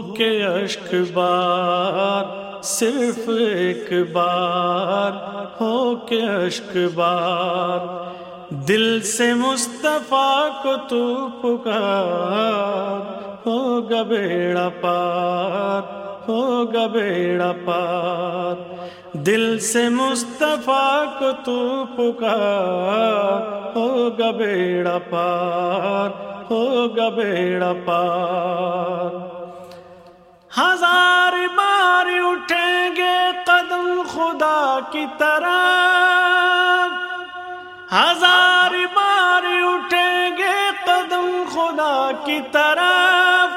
کے اشک بار، صرف ایک بار، ہو کے اشک بار۔ دل سے مصطفیٰ کو تو پکار، ہوگا بیڑا پار، ہوگا بیڑا پار۔ دل سے مصطفیٰ کو تو پکار، ہوگا بیڑا پار، ہوگا بیڑا پار۔ ہزار بار اٹھیں گے قدم خدا کی طرح ہزار بار اٹھیں گے قدم خدا کی طرف۔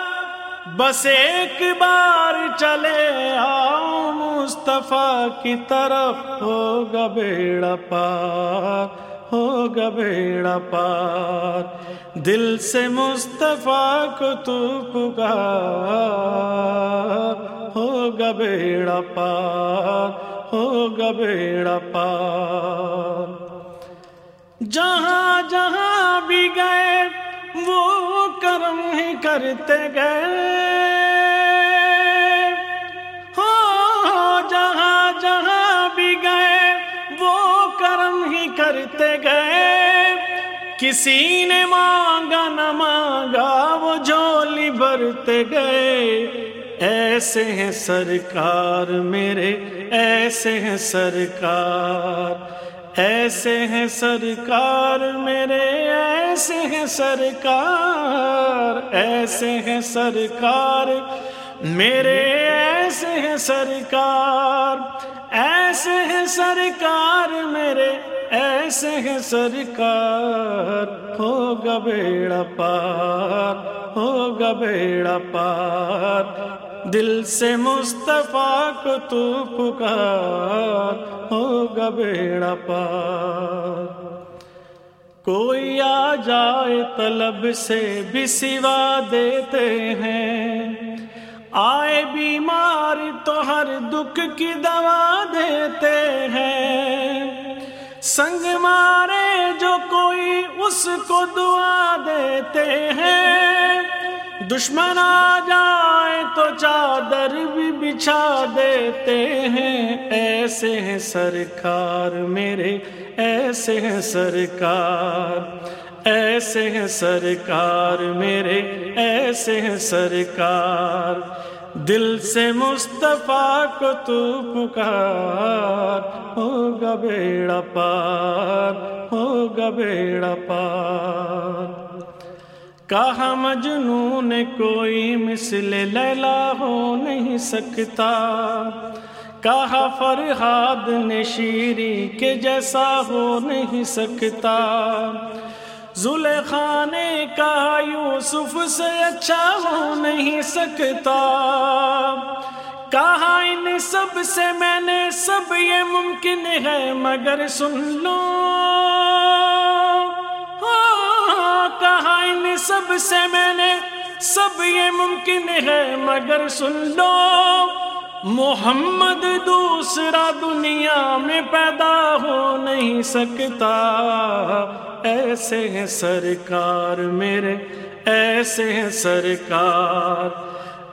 بس ایک بار چلے آؤ مصطفیٰ کی طرف، ہوگا بیڑا پار۔ ہوگا بیڑا پار۔ دل سے مصطفیٰ کو تو پکار۔ ہوگا بیڑا پار، ہوگا بیڑا پار۔ جہاں جہاں بھی گئے، وہ کرم ہی کرتے گئے۔ گئے۔ کسی نے مانگا، نہ مانگا، وہ جولی بھرتے گئے۔ ایسے ہیں سرکار میرے، ایسے ہیں سرکار۔ ایسے ہیں سرکار میرے، ایسے ہیں سرکار۔ ایسے ہیں سرکار میرے، ایسے ہیں سرکار۔ ایسے ہیں سرکار میرے ایسے ہیں سرکار، ہوگا بیڑا پار، ہوگا بیڑا پار۔ دل سے مصطفیٰ کو تو پکار، ہوگا بیڑا پار۔ کوئی آ جائے طلب سے بھی سوا دیتے ہیں۔ آئے بیمار تو ہر دکھ کی دوا دیتے ہیں۔ سنگ مارے جو کوئی اس کو دعا دیتے ہیں۔ دشمن آ جائے تو چادر بھی بچھا دیتے ہیں۔ ایسے ہیں سرکار میرے، ایسے ہیں سرکار۔ ایسے ہیں سرکار میرے، ایسے ہیں سرکار۔ دل سے مصطفیٰ کو تو پکار، ہوگا بیڑا پار، ہوگا بیڑا پار۔ کہا مجنون کوئی مثل لیلا ہو نہیں سکتا۔ کہا فرحاد نے شیری کے جیسا ہو نہیں سکتا۔ زلیخا نے کہا یوسف سے اچھا ہو نہیں سکتا۔ کہا ان سب سے میں نے سب یہ ممکن ہے، مگر سن لو۔ ہاں، کہا ان سب سے میں نے سب یہ ممکن ہے، مگر سن لو۔ محمد دوسرا دنیا میں پیدا نہیں سکتا۔ ایسے ہیں سرکار میرے، ایسے ہیں سرکار،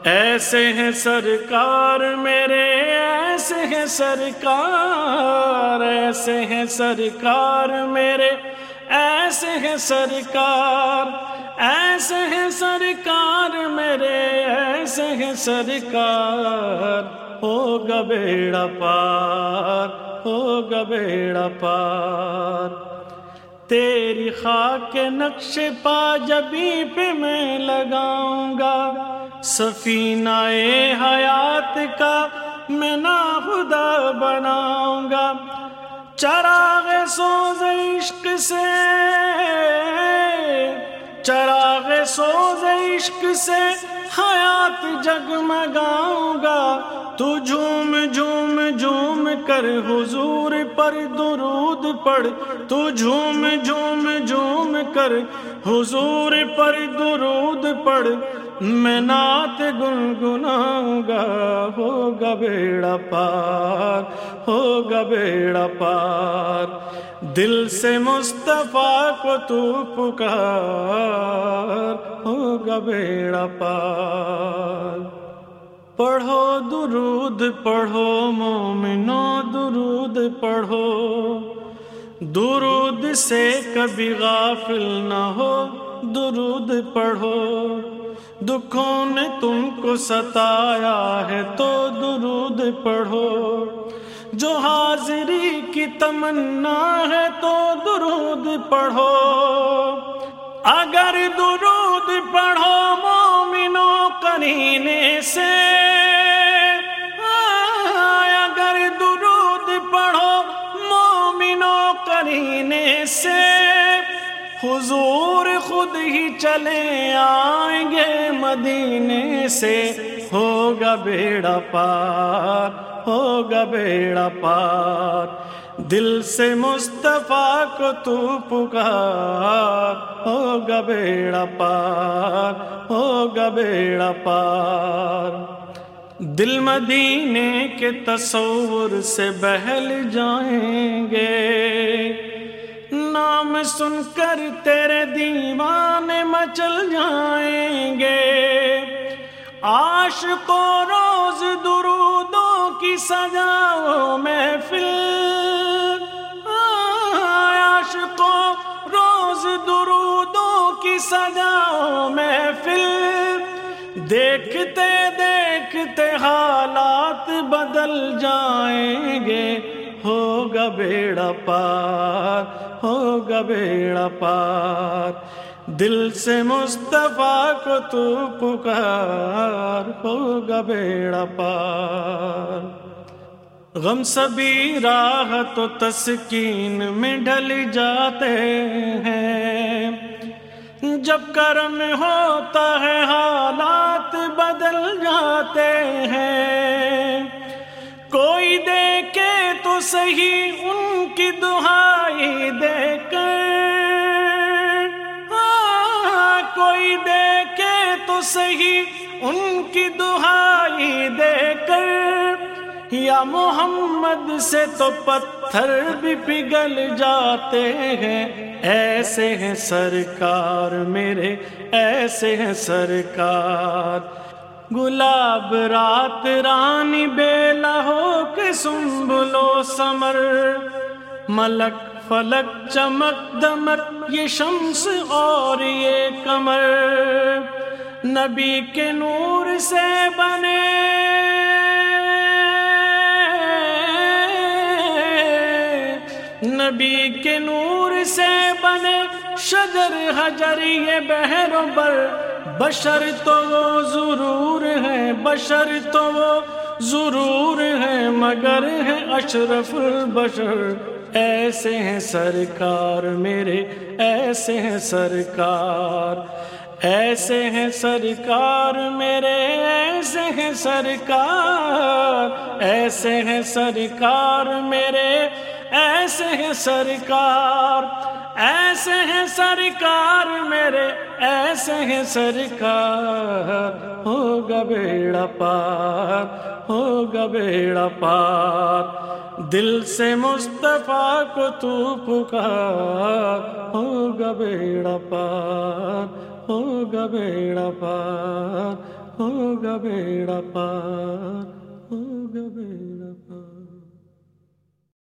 ایسے ہیں سرکار میرے، ایسے ہیں سرکار، ایسے ہیں سرکار میرے، ایسے ہیں سرکار، ایسے ہیں سرکار میرے، ایسے ہیں سرکار۔ ہوگا بیڑا پار ہوگا بیڑا پار۔ تیری خاک نقش پا جبی پہ میں لگاؤں گا۔ سفینہ حیات کا میں نا خدا بناؤں گا۔ چراغ سوز عشق سے، چراغ سوز عشق سے حیات جگمگاؤں گا۔ تو جھوم جھوم جھوم کر حضور پر درود پڑھ۔ تو جھوم جھوم جھوم کر حضور پر درود پڑھ۔ میں نعت گنگناؤں گا۔ ہوگا بیڑا پار، ہوگا بیڑا پار۔ دل سے مصطفیٰ کو تو پکار ہوگا بیڑا پار۔ پڑھو درود، پڑھو مومنو درود، پڑھو۔ درود سے کبھی غافل نہ ہو، درود پڑھو۔ دکھوں نے تم کو ستایا ہے تو درود پڑھو۔ جو حاضری کی تمنا ہے تو درود پڑھو۔ اگر درود پڑھو مومنو کرینے سے اگر درود پڑھو مومنو کرینے سے، حضور خود ہی چلے آئیں گے مدینے سے، ہوگا بیڑا پار۔ ہوگا بیڑا پار۔ دل سے مصطفیٰ کو تو پکار۔ ہوگا بیڑا پار۔ ہوگا بیڑا پار۔ دل مدینے کے تصور سے بہل جائیں گے۔ نام سن کر تیرے دیوانے مچل جائیں گے۔ عاشق و روز درودوں کی سجاؤ محفل۔ عاشق و روز درودوں کی سجاؤ محفل۔ دیکھتے دیکھتے حالات بدل جائیں گے۔ ہوگا بیڑا پار، ہوگا بیڑا پار۔ دل سے مصطفیٰ کو تو پکار ہوگا بیڑا پار۔ غم سبھی راہ تو تسکین میں ڈھل جاتے ہیں۔ جب کرم ہوتا ہے حالات بدل جاتے ہیں۔ کوئی دیکھے تو صحیح ان کی دہائی دے کوئی دیکھے تو صحیح، ان کی دہائی دے کر۔ یا محمد سے تو پتھر بھی پگھل جاتے ہیں۔ ایسے ہیں سرکار میرے، ایسے ہیں سرکار۔ گلاب رات رانی بیلا ہو کے سنبلو سمر۔ ملک فلک چمک دمک یہ شمس اور یہ کمر نبی کے نور سے بنے۔ نبی کے نور سے بنے۔ شجر حجر یہ بہر و بر بشر تو وہ ضرور ہے بشر تو وہ ضرور ہے مگر ہے اشرف البشر۔ ایسے ہیں سرکار میرے، ایسے ہیں سرکار، ایسے ہیں سرکار میرے، ایسے ہیں سرکار، ایسے ہیں سرکار میرے، ایسے ہیں سرکار، ایسے ہیں سرکار میرے، ایسے ہیں سرکار، ہوگا بیڑا پار ہوگا بیڑا پار۔ دل سے مصطفیٰ کو تو پکار۔ ہوگا بیڑا پار۔ ہوگا بیڑا پار۔ ہوگا بیڑا پار۔ ہوگا بیڑا